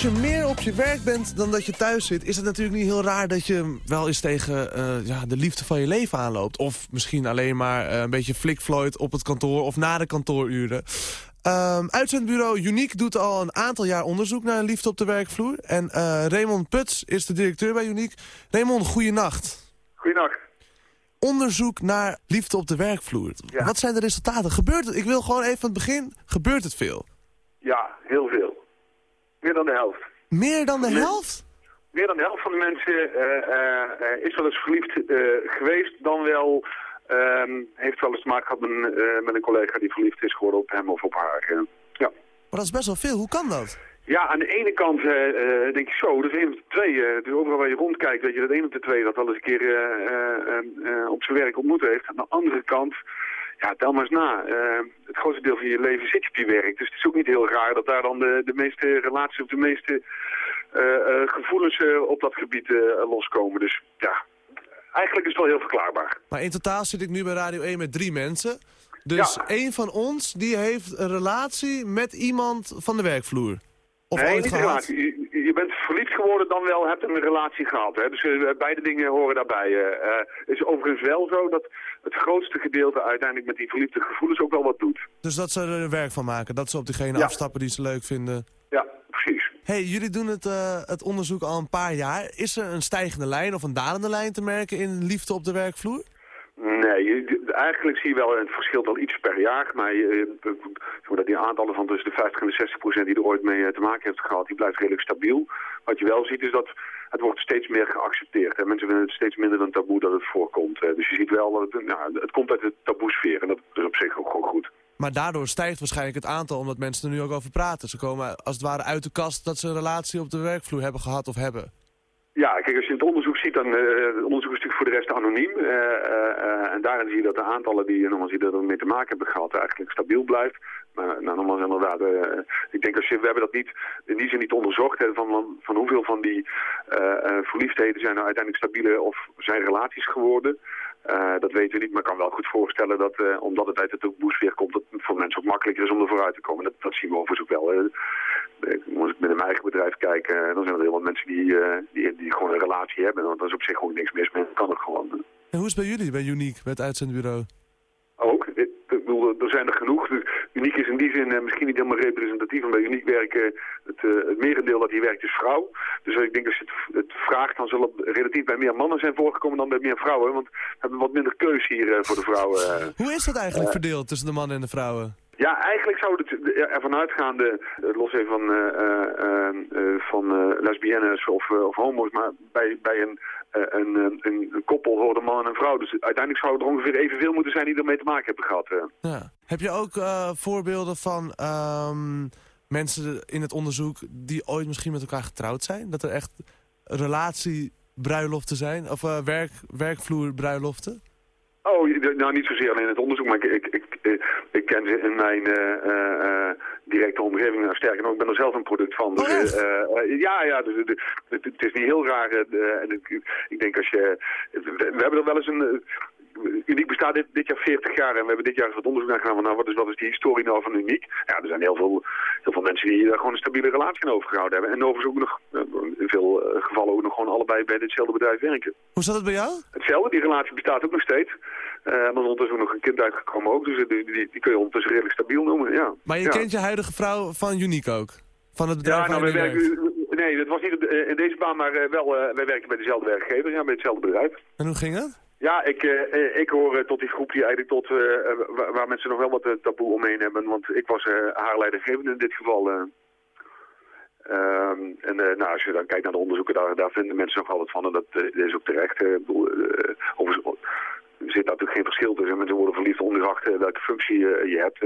Als je meer op je werk bent dan dat je thuis zit... is het natuurlijk niet heel raar dat je wel eens tegen uh, ja, de liefde van je leven aanloopt. Of misschien alleen maar uh, een beetje flikvlooit op het kantoor of na de kantooruren. Um, uitzendbureau Uniek doet al een aantal jaar onderzoek naar liefde op de werkvloer. En uh, Raymond Puts is de directeur bij Uniek. Raymond, goeienacht. Goeienacht. Onderzoek naar liefde op de werkvloer. Ja. Wat zijn de resultaten? Gebeurt het? Ik wil gewoon even van het begin. Gebeurt het veel? Ja, heel veel. Meer dan de helft. Meer dan de helft? Meer dan de helft van de mensen uh, uh, is wel eens verliefd geweest, dan wel um, heeft wel eens te maken gehad met, met, een collega die verliefd is geworden op hem of op haar. ja. Maar dat is best wel veel. Hoe kan dat? Ja, aan de ene kant denk ik zo, dat is één op de twee. Overal waar je rondkijkt, weet je dat één op de twee dat wel eens een keer op zijn werk ontmoet heeft. Aan de andere kant ja, tel maar eens na. Uh, het grootste deel van je leven zit je op je werk. Dus het is ook niet heel raar dat daar dan de, de meeste relaties of de meeste uh, uh, gevoelens op dat gebied loskomen. Dus ja, eigenlijk is het wel heel verklaarbaar. Maar in totaal zit ik nu bij Radio 1 met drie mensen. Dus ja. één van ons die heeft een relatie met iemand van de werkvloer. Of nee, niet een relatie. Je, je, bent verliefd geworden, dan wel hebt een relatie gehad. Hè? Dus uh, beide dingen horen daarbij. Het uh, is overigens wel zo dat het grootste gedeelte uiteindelijk met die verliefde gevoelens ook wel wat doet. Dus dat ze er werk van maken? Dat ze op diegene afstappen die ze leuk vinden? Ja, precies. hey, jullie doen het, uh, het onderzoek al een paar jaar. Is er een stijgende lijn of een dalende lijn te merken in liefde op de werkvloer? Nee, eigenlijk zie je wel, het verschilt wel iets per jaar, maar je, dat die aantallen van tussen de 50 en de 60 procent die er ooit mee te maken heeft gehad, die blijft redelijk stabiel. Wat je wel ziet is dat het wordt steeds meer geaccepteerd. En mensen vinden het steeds minder een taboe dat het voorkomt. Dus je ziet wel dat het, nou, het komt uit de taboesfeer en dat is op zich ook gewoon goed. Maar daardoor stijgt waarschijnlijk het aantal omdat mensen er nu ook over praten. Ze komen als het ware uit de kast dat ze een relatie op de werkvloer hebben gehad of hebben. Ja, kijk, als je het onderzoek ziet, dan uh, het onderzoek is natuurlijk voor de rest anoniem. Uh, uh, en daarin zie je dat de aantallen die, nogmaals, die ermee te maken hebben gehad eigenlijk stabiel blijft. Maar nou, nogmaals, inderdaad, ik denk als je, we hebben dat niet, in die zin niet onderzocht, hè, van, van hoeveel van die verliefdheden zijn nou uiteindelijk stabiele of zijn relaties geworden. Uh, dat weten we niet, maar ik kan wel goed voorstellen dat, uh, omdat het uit de weer komt, dat het voor mensen ook makkelijker is om er vooruit te komen. Dat, dat zien we overigens ook wel. Uh, als ik met mijn eigen bedrijf kijk, dan zijn er heel wat mensen die, die, die, gewoon een relatie hebben. Want er is op zich ook niks mis mee, kan het gewoon. En hoe is het bij jullie, bij Unique, bij het uitzendbureau? Ook. Ik bedoel, er zijn er genoeg. Dus Uniek is in die zin misschien niet helemaal representatief. En bij Uniek werken het, uh, het merendeel dat hier werkt is vrouw. Dus ik denk als je het, het vraagt, dan zullen relatief bij meer mannen zijn voorgekomen dan bij meer vrouwen. Want we hebben wat minder keus hier uh, voor de vrouwen. Hoe is dat eigenlijk verdeeld tussen de mannen en de vrouwen? Ja, eigenlijk zou het ervan uitgaande, los even van, van lesbiennes of, of homo's, maar bij, bij een eh, een, een, een, koppel hoort man en een vrouw. Dus uiteindelijk zou er ongeveer evenveel moeten zijn die ermee te maken hebben gehad. Ja. Heb je ook uh, voorbeelden van um, mensen in het onderzoek die ooit misschien met elkaar getrouwd zijn? Dat er echt relatiebruiloften zijn? Of uh, werk, werkvloerbruiloften? Oh, nou niet zozeer alleen het onderzoek, maar ik, ik, ik, ik ken ze in mijn uh, uh, directe omgeving. Nou, sterker nog, ik ben er zelf een product van. Dus, uh, ja, ja, dus, het, het, is niet heel raar. ik, ik denk als je... We, hebben er wel eens een... Uniek bestaat dit, dit, jaar 40 jaar en we hebben dit jaar wat onderzoek naar gedaan van nou, wat is, wat is die historie nou van Uniek? Ja, er zijn heel veel, heel veel mensen die daar gewoon een stabiele relatie aan overgehouden hebben. En overigens ook nog, in veel gevallen ook nog gewoon allebei bij hetzelfde bedrijf werken. Hoe zat het bij jou? Hetzelfde, die relatie bestaat ook nog steeds. Uh, maar ondertussen ook nog een kind uitgekomen ook, dus die, die, die kun je ondertussen redelijk stabiel noemen, ja. Maar je kent je huidige vrouw van Unique ook? Van het bedrijf ja, nou, werken, Nee, dat was niet in deze baan, maar wel, uh, wij werken bij dezelfde werkgever, ja, bij hetzelfde bedrijf. En hoe ging het? Ja, ik, uh, ik hoor tot die groep die eigenlijk tot, waar, waar, mensen nog wel wat taboe omheen hebben, want ik was haar leidinggevende in dit geval. Ehm, en nou, als je dan kijkt naar de onderzoeken, daar, daar vinden mensen nog wel wat van en dat is ook terecht. Ik bedoel, er zit natuurlijk geen verschil tussen. Mensen worden verliefd ongeacht welke functie je hebt.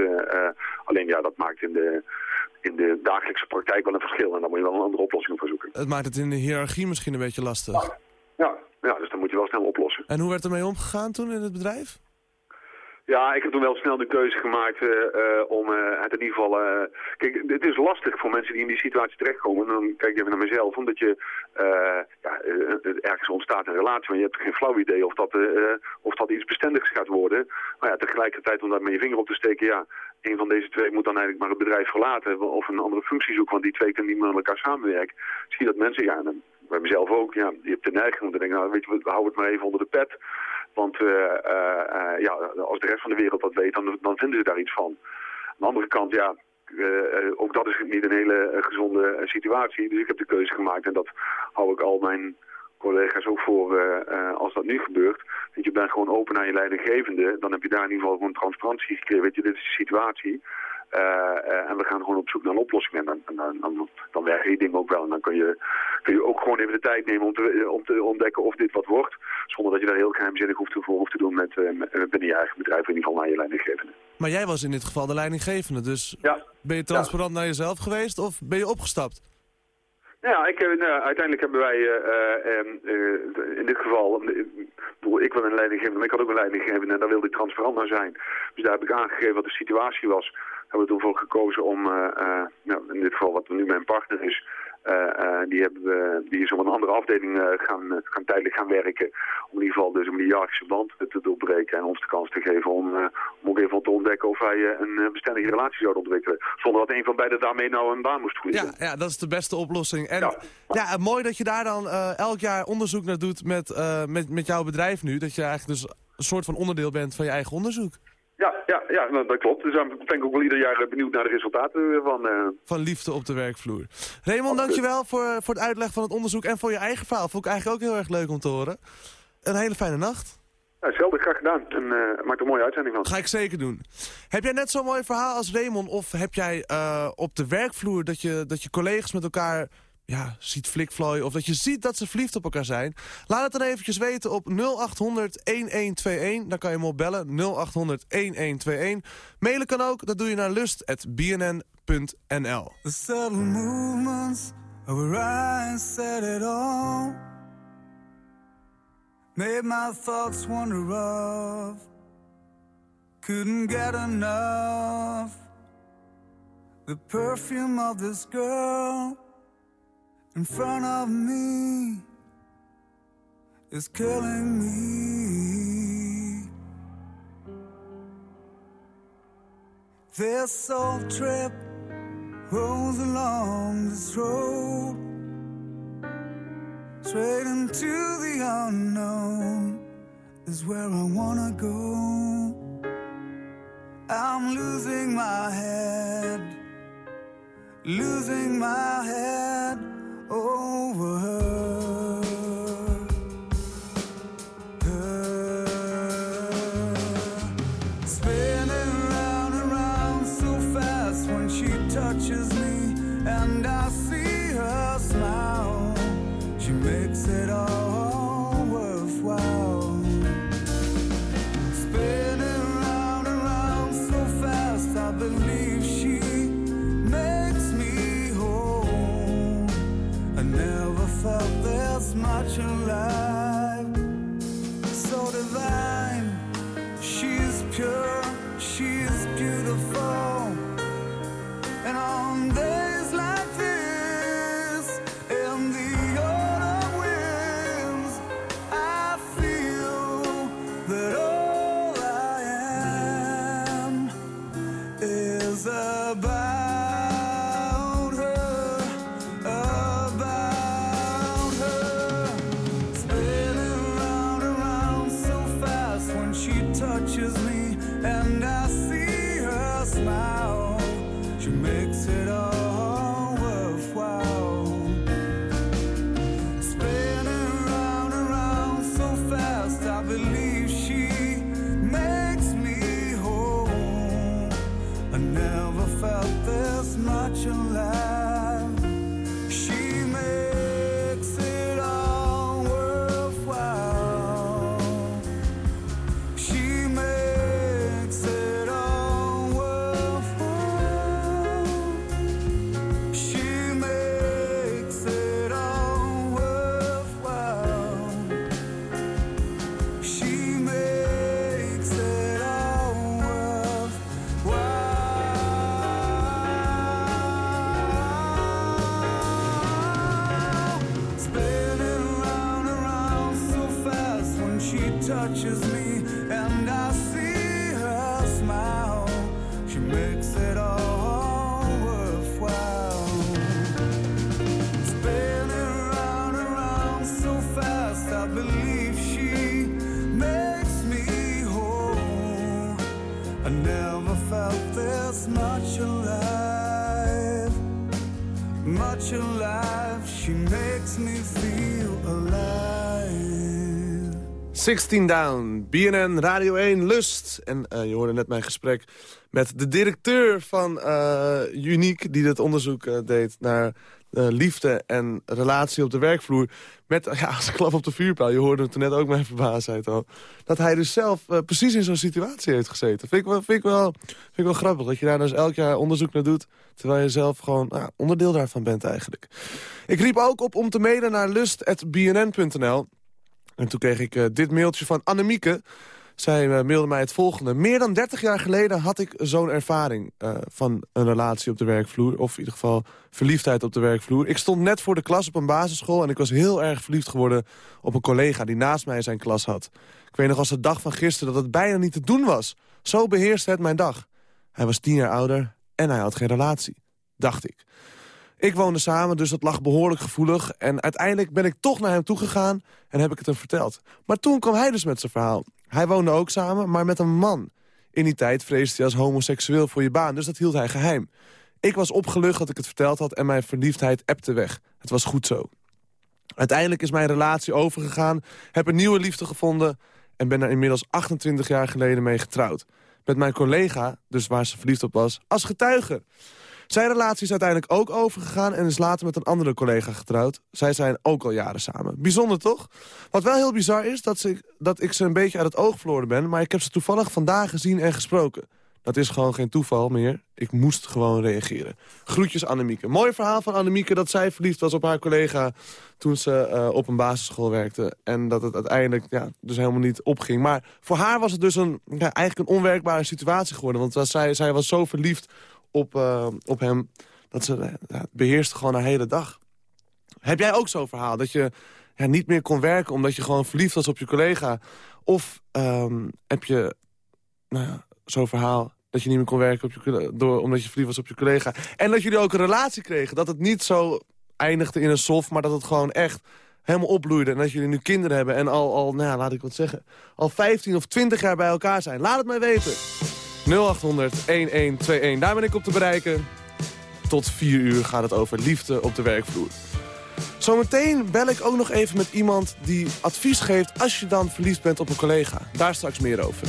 Alleen ja, dat maakt in de, in de dagelijkse praktijk wel een verschil. En daar moet je wel een andere oplossing voor zoeken. Het maakt het in de hiërarchie misschien een beetje lastig. Ja, dus dan moet je wel snel oplossen. En hoe werd ermee omgegaan toen in het bedrijf? Ja, ik heb toen wel snel de keuze gemaakt uh, uh, om uh, het in ieder geval... kijk, het is lastig voor mensen die in die situatie terechtkomen. En dan kijk ik even naar mezelf, omdat je... ja, ergens ontstaat een relatie, maar je hebt geen flauw idee of dat, of dat iets bestendigs gaat worden. Maar ja, tegelijkertijd om daar met je vinger op te steken, ja... een van deze twee moet dan eigenlijk maar het bedrijf verlaten of een andere functie zoeken, want die twee kunnen niet meer met elkaar samenwerken. Zie je dat mensen, ja, en bij mezelf ook, ja, je hebt de neiging om te denken, nou, weet je, we houden het maar even onder de pet. Want uh, uh, ja, als de rest van de wereld dat weet, dan, dan vinden ze daar iets van. Aan de andere kant, ja, ook dat is niet een hele gezonde situatie. Dus ik heb de keuze gemaakt en dat hou ik al mijn collega's ook voor als dat nu gebeurt. Dat je bent gewoon open naar je leidinggevende. Dan heb je daar in ieder geval gewoon transparantie gekregen. Weet je, dit is de situatie. Uh, en we gaan gewoon op zoek naar een oplossing. En dan, dan, dan, dan werken die dingen ook wel. En dan kun je, kun je ook gewoon even de tijd nemen om te, om te ontdekken of dit wat wordt. Zonder dat je daar heel geheimzinnig hoeft te, voor hoeft te doen met, met, binnen je eigen bedrijf. In ieder geval naar je leidinggevende. Maar jij was in dit geval de leidinggevende. Dus ja. ben je transparant naar jezelf geweest of ben je opgestapt? Ja, ik, nou, uiteindelijk hebben wij uh, in dit geval, ik wil een leidinggevende, maar ik had ook een leidinggevende en daar wilde ik transparant naar zijn. Dus daar heb ik aangegeven wat de situatie was hebben we toen voor gekozen om, uh, nou, in dit geval wat nu mijn partner is, uh, die, hebben we, die is op een andere afdeling gaan, gaan tijdelijk gaan werken. Om in ieder geval dus om die jaarlijkse band te doorbreken en ons de kans te geven om, om ook even te ontdekken of wij een bestendige relatie zouden ontwikkelen. Zonder dat een van beiden daarmee nou een baan moest verliezen. Ja, ja dat is de beste oplossing. En ja, ja mooi dat je daar dan elk jaar onderzoek naar doet met, met, met jouw bedrijf nu. Dat je eigenlijk dus een soort van onderdeel bent van je eigen onderzoek. Ja, nou, dat klopt. Dus dan ben ik ook wel ieder jaar benieuwd naar de resultaten van... Uh... Van liefde op de werkvloer. Raymond, dankjewel voor, voor het uitleg van het onderzoek en voor je eigen verhaal. Vond ik eigenlijk ook heel erg leuk om te horen. Een hele fijne nacht. Ja, hetzelfde, graag gedaan. En uh, maak er een mooie uitzending van. Ga ik zeker doen. Heb jij net zo'n mooi verhaal als Raymond? Of heb jij uh, op de werkvloer dat je, dat je collega's met elkaar ja, ziet flikvlooien of dat je ziet dat ze verliefd op elkaar zijn. Laat het dan eventjes weten op 0800-1121. Dan kan je hem opbellen, 0800-1121. Mailen kan ook, dat doe je naar lust.bnn.nl. The subtle movements of said it all Made my thoughts wander off Couldn't get enough The perfume of this girl in front of me is killing me. This soul trip rolls along this road, straight into the unknown is where I wanna go. I'm losing my head, losing my head over her. This much alive. I never felt this much alive. Much alive, she makes me feel alive. 16 Down, BNN Radio 1, Lust. En eh, je hoorde net mijn gesprek met de directeur van eh, Unique... die dat onderzoek eh, deed naar liefde en relatie op de werkvloer. Met, ja, als klap op de vuurpijl. Je hoorde het net ook mijn verbaasheid al. Dat hij dus zelf uh, precies in zo'n situatie heeft gezeten. Vind ik, wel, vind, ik wel, vind ik wel grappig. Dat je daar dus elk jaar onderzoek naar doet. Terwijl je zelf gewoon nou, onderdeel daarvan bent eigenlijk. Ik riep ook op om te mailen naar lust.bnn.nl. En toen kreeg ik uh, dit mailtje van Annemieke. Zij uh, mailde mij het volgende. Meer dan 30 jaar geleden had ik zo'n ervaring uh, van een relatie op de werkvloer. Of in ieder geval verliefdheid op de werkvloer. Ik stond net voor de klas op een basisschool en ik was heel erg verliefd geworden op een collega die naast mij zijn klas had. Ik weet nog als de dag van gisteren dat het bijna niet te doen was. Zo beheerste het mijn dag. Hij was tien jaar ouder en hij had geen relatie, dacht ik. Ik woonde samen, dus dat lag behoorlijk gevoelig. En uiteindelijk ben ik toch naar hem toegegaan en heb ik het hem verteld. Maar toen kwam hij dus met zijn verhaal. Hij woonde ook samen, maar met een man. In die tijd vreesde hij als homoseksueel voor je baan, dus dat hield hij geheim. Ik was opgelucht dat ik het verteld had en mijn verliefdheid ebte weg. Het was goed zo. Uiteindelijk is mijn relatie overgegaan, heb een nieuwe liefde gevonden... en ben er inmiddels 28 jaar geleden mee getrouwd. Met mijn collega, dus waar ze verliefd op was, als getuige. Zijn relatie is uiteindelijk ook overgegaan en is later met een andere collega getrouwd. Zij zijn ook al jaren samen. Bijzonder toch? Wat wel heel bizar is, dat, ze, dat ik ze een beetje uit het oog verloren ben... maar ik heb ze toevallig vandaag gezien en gesproken. Dat is gewoon geen toeval meer. Ik moest gewoon reageren. Groetjes Annemieke. Mooi verhaal van Annemieke dat zij verliefd was op haar collega... toen ze uh, op een basisschool werkte. En dat het uiteindelijk ja, dus helemaal niet opging. Maar voor haar was het dus een, eigenlijk een onwerkbare situatie geworden. Want was, zij, zij was zo verliefd op, uh, op hem... dat ze uh, beheerste gewoon haar hele dag. Heb jij ook zo'n verhaal? Dat je ja, niet meer kon werken omdat je gewoon verliefd was op je collega? Of um, heb je nou ja, zo'n verhaal dat je niet meer kon werken op door, omdat je verliefd was op je collega? En dat jullie ook een relatie kregen. Dat het niet zo eindigde in een soft, maar dat het gewoon echt helemaal opbloeide. En dat jullie nu kinderen hebben en al, al nou laat ik wat zeggen... al 15 of 20 jaar bij elkaar zijn. Laat het mij weten. 0800 1121. Daar ben ik op te bereiken. Tot 4 uur gaat het over liefde op de werkvloer. Zometeen bel ik ook nog even met iemand die advies geeft... als je dan verliefd bent op een collega. Daar straks meer over.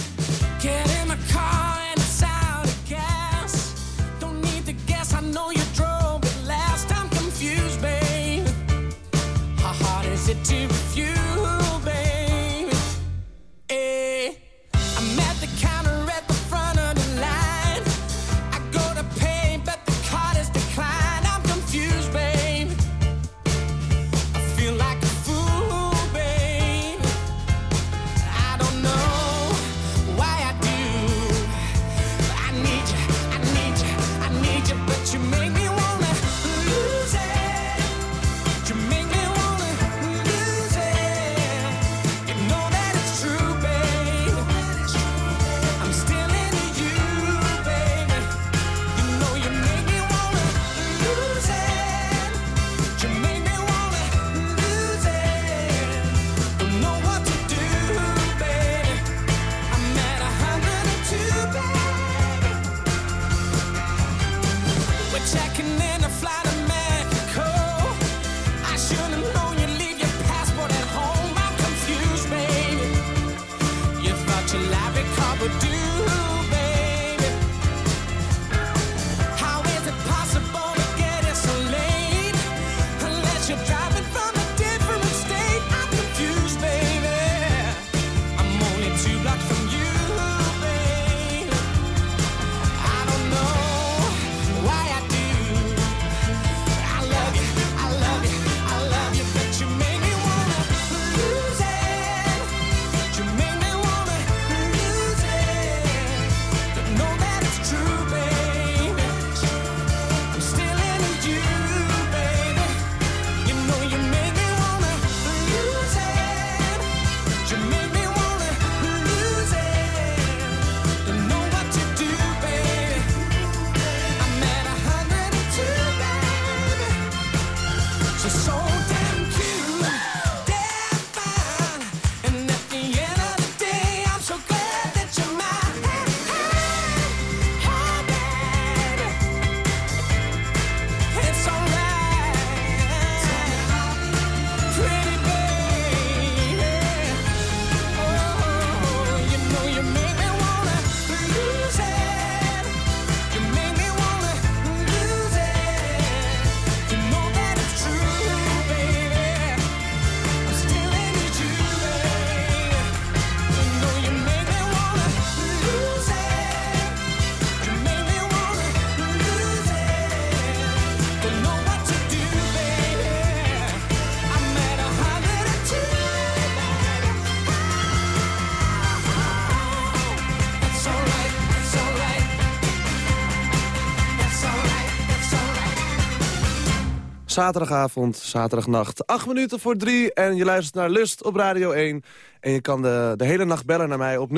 Zaterdagavond, zaterdagnacht. Acht minuten voor drie en je luistert naar Lust op Radio 1. En je kan de, de hele nacht bellen naar mij op 0800-1121.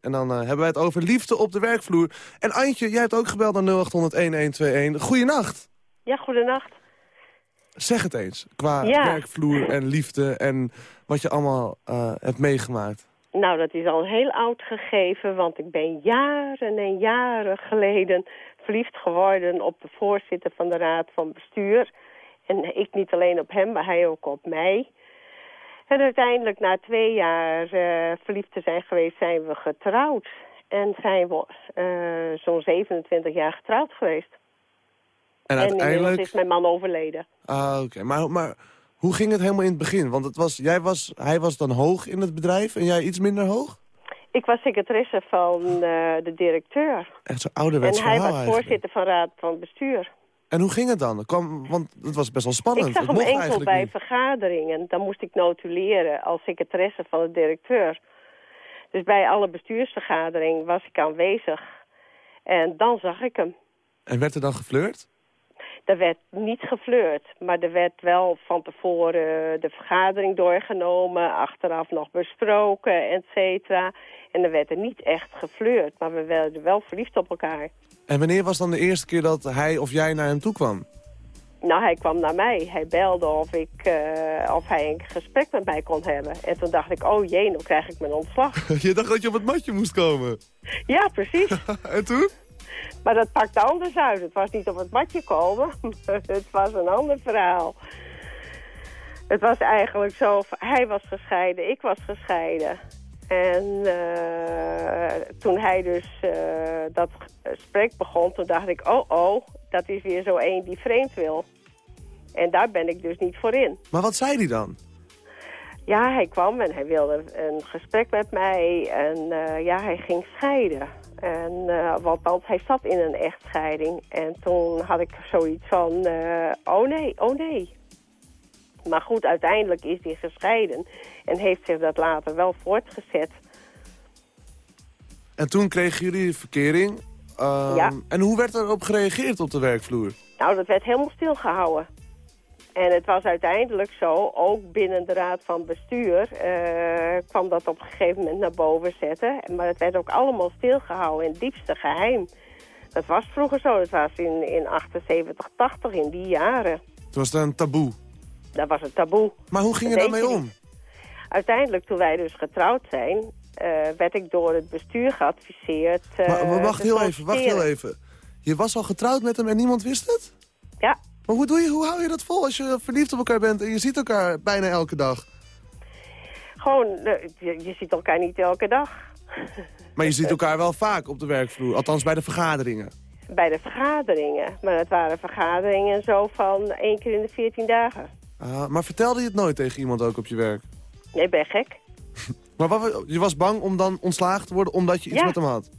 En dan uh, hebben wij het over liefde op de werkvloer. En Antje, jij hebt ook gebeld naar 0800-1121. Goeienacht. Ja, goedenacht. Zeg het eens, qua werkvloer en liefde en wat je allemaal uh, hebt meegemaakt. Nou, dat is al een heel oud gegeven, want ik ben jaren en jaren geleden verliefd geworden op de voorzitter van de raad van bestuur. En ik niet alleen op hem, maar hij ook op mij. En uiteindelijk, na twee jaar uh, verliefd te zijn geweest, zijn we getrouwd. En zijn we uh, zo'n 27 jaar getrouwd geweest. En uiteindelijk... is mijn man overleden. Ah, oké. Maar, maar hoe ging het helemaal in het begin? Want het was, jij was, hij was dan hoog in het bedrijf en jij iets minder hoog? Ik was secretaresse van uh, de directeur. Echt zo'n ouderwets En hij was eigenlijk. voorzitter van raad van bestuur. En hoe ging het dan? Want het was best wel spannend. Ik zag hem enkel bij niet. vergaderingen. Dan moest ik notuleren als secretaresse van de directeur. Dus bij alle bestuursvergaderingen was ik aanwezig. En dan zag ik hem. En werd er dan geflirt? Er werd niet geflirt, maar er werd wel van tevoren de vergadering doorgenomen, achteraf nog besproken, et cetera. En er werd er niet echt geflirt, maar we werden wel verliefd op elkaar. En wanneer was dan de eerste keer dat hij of jij naar hem toe kwam? Nou, hij kwam naar mij. Hij belde of, ik, uh, of hij een gesprek met mij kon hebben. En toen dacht ik, oh jee, nu krijg ik mijn ontslag. [LAUGHS] je dacht dat je op het matje moest komen? Ja, precies. [LAUGHS] en toen? Maar dat pakte anders uit. Het was niet op het matje komen. [LAUGHS] het was een ander verhaal. Het was eigenlijk zo, hij was gescheiden, ik was gescheiden. En uh, toen hij dus uh, dat gesprek begon, toen dacht ik, oh oh, dat is weer zo één die vreemd wil. En daar ben ik dus niet voor in. Maar wat zei hij dan? Ja, hij kwam en hij wilde een gesprek met mij en uh, ja, hij ging scheiden. En, uh, want, hij zat in een echtscheiding. En toen had ik zoiets van, uh, oh nee, oh nee. Maar goed, uiteindelijk is hij gescheiden. En heeft zich dat later wel voortgezet. En toen kregen jullie verkering. Um, ja. En hoe werd erop gereageerd op de werkvloer? Nou, dat werd helemaal stilgehouden. En het was uiteindelijk zo, ook binnen de raad van bestuur uh, kwam dat op een gegeven moment naar boven zetten. Maar het werd ook allemaal stilgehouden in het diepste geheim. Dat was vroeger zo, dat was in, in 78, 80, in die jaren. Toen was dat een taboe? Dat was een taboe. Maar hoe ging je daarmee om? Uiteindelijk, toen wij dus getrouwd zijn, uh, werd ik door het bestuur geadviseerd... Uh, maar, maar wacht heel even, wacht heel even. Je was al getrouwd met hem en niemand wist het? Ja. Maar hoe, doe je, hoe hou je dat vol als je verliefd op elkaar bent en je ziet elkaar bijna elke dag? Gewoon, je, je ziet elkaar niet elke dag. Maar je ziet elkaar wel vaak op de werkvloer, althans bij de vergaderingen. Bij de vergaderingen, maar het waren vergaderingen zo van één keer in de 14 dagen. Ah, maar vertelde je het nooit tegen iemand ook op je werk? Nee, ben gek. [LAUGHS] maar wat, je was bang om dan ontslagen te worden omdat je iets ja. met hem had?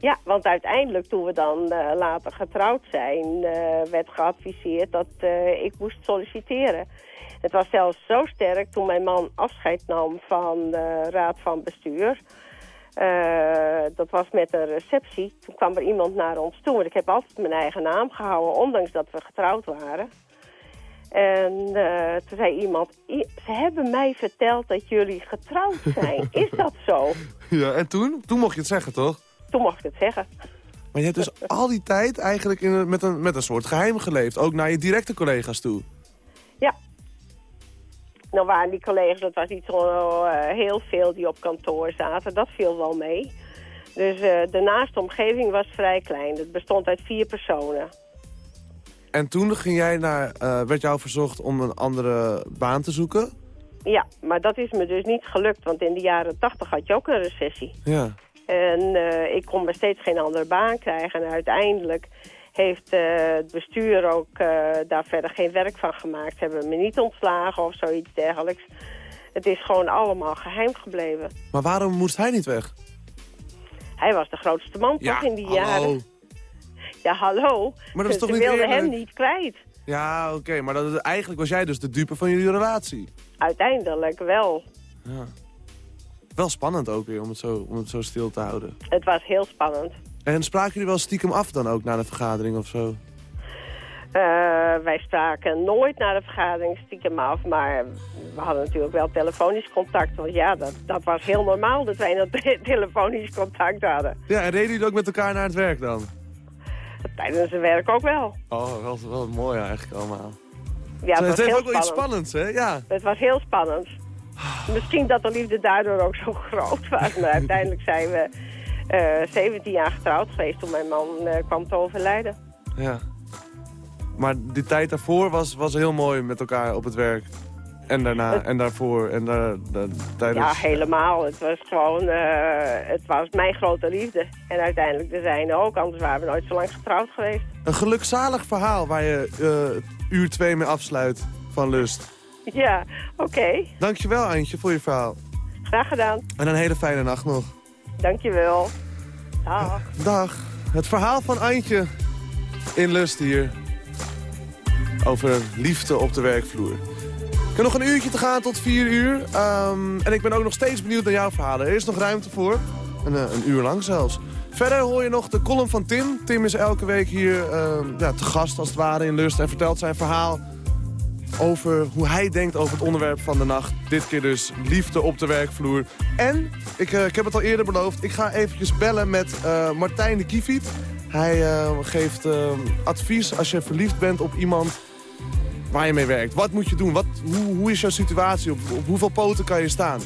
Ja, want uiteindelijk toen we dan uh, later getrouwd zijn, uh, werd geadviseerd dat uh, ik moest solliciteren. Het was zelfs zo sterk toen mijn man afscheid nam van de raad van bestuur. dat was met een receptie. Toen kwam er iemand naar ons toe. En ik heb altijd mijn eigen naam gehouden, ondanks dat we getrouwd waren. En toen zei iemand, ze hebben mij verteld dat jullie getrouwd zijn. Is dat zo? [LAUGHS] Ja, en toen? Toen mocht je het zeggen, toch? Toen mocht ik het zeggen. Maar je hebt dus [LAUGHS] al die tijd eigenlijk in, met, een, met een soort geheim geleefd. Ook naar je directe collega's toe. Ja. Nou waren die collega's, dat was niet zo uh, heel veel die op kantoor zaten. Dat viel wel mee. Dus uh, de naaste omgeving was vrij klein. Het bestond uit vier personen. En toen ging jij naar, uh, werd jou verzocht om een andere baan te zoeken? Ja, maar dat is me dus niet gelukt. Want in de jaren tachtig had je ook een recessie. Ja. En uh, ik kon maar steeds geen andere baan krijgen. En uiteindelijk heeft uh, het bestuur ook uh, daar verder geen werk van gemaakt. Ze hebben me niet ontslagen of zoiets dergelijks. Het is gewoon allemaal geheim gebleven. Maar waarom moest hij niet weg? Hij was de grootste man ja, toch in die hallo. jaren. Ja, hallo. Maar dat is toch niet wilden eerlijk? hem niet kwijt. Ja, oké. Okay, maar dat, eigenlijk was jij dus de dupe van jullie relatie. Uiteindelijk wel. Ja. Wel spannend ook weer om het, zo, om het zo stil te houden. Het was heel spannend. En spraken jullie wel stiekem af dan ook na de vergadering of zo? wij spraken nooit naar de vergadering stiekem af, maar we hadden natuurlijk wel telefonisch contact. Want ja, dat, dat was heel normaal dat wij nog [LAUGHS] telefonisch contact hadden. Ja, en reden jullie ook met elkaar naar het werk dan? Tijdens het werk ook wel. Oh, wel, wel mooi eigenlijk allemaal. Ja, het, was heeft ook wel iets spannends, hè? Ja. Het was heel spannend. Misschien dat de liefde daardoor ook zo [LAUGHS] groot was. Maar uiteindelijk zijn we uh, eh, 17 jaar getrouwd geweest toen mijn man uh, kwam te overlijden. Ja. Maar die tijd daarvoor was, was heel mooi met elkaar op het werk. En daarna, en daarvoor, en daar, tijdens... Ja, helemaal. Het was gewoon, uh, het was mijn grote liefde. En uiteindelijk de zijne ook, anders waren we nooit zo lang getrouwd geweest. Een gelukzalig verhaal waar je uur twee mee afsluit van Lust. Ja, oké. Dankjewel, Eindje, voor je verhaal. Graag gedaan. En een hele fijne nacht nog. Dankjewel. Dag. Dag. Het verhaal van Eindje in Lust hier. Over liefde op de werkvloer. Ik heb nog een uurtje te gaan tot vier uur. Um, en ik ben ook nog steeds benieuwd naar jouw verhalen. Er is nog ruimte voor. Een, uh, een uur lang zelfs. Verder hoor je nog de column van Tim. Tim is elke week hier uh, ja, te gast als het ware in Lust. En vertelt zijn verhaal over hoe hij denkt over het onderwerp van de nacht. Dit keer dus liefde op de werkvloer. En, ik, uh, ik heb het al eerder beloofd, ik ga eventjes bellen met uh, Martijn de Kiefiet. Hij uh, geeft advies als je verliefd bent op iemand waar je mee werkt. Wat moet je doen? Wat, hoe, hoe is jouw situatie? Op, op hoeveel poten kan je staan?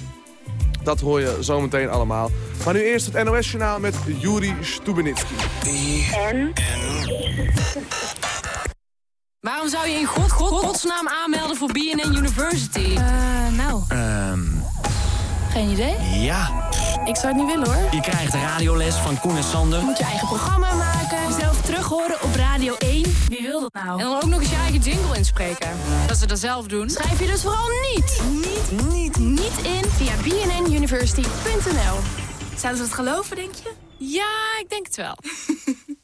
Dat hoor je zometeen allemaal. Maar nu eerst het NOS-journaal met Juri Stubenitski. Waarom zou je in god, god, godsnaam aanmelden voor BNN University? Uh, nou... Ehm... Geen idee? Ja. Ik zou het niet willen hoor. Je krijgt radioles van Koen en Sander. Je moet je eigen programma maken. Jezelf terug horen op Radio 1. Wie wil dat nou? En dan ook nog eens je eigen jingle inspreken. Dat ze dat zelf doen. Schrijf je dus vooral niet. Niet, niet, niet in via bnnuniversity.nl. Zouden ze het geloven, denk je? Ja, ik denk het wel. [LAUGHS]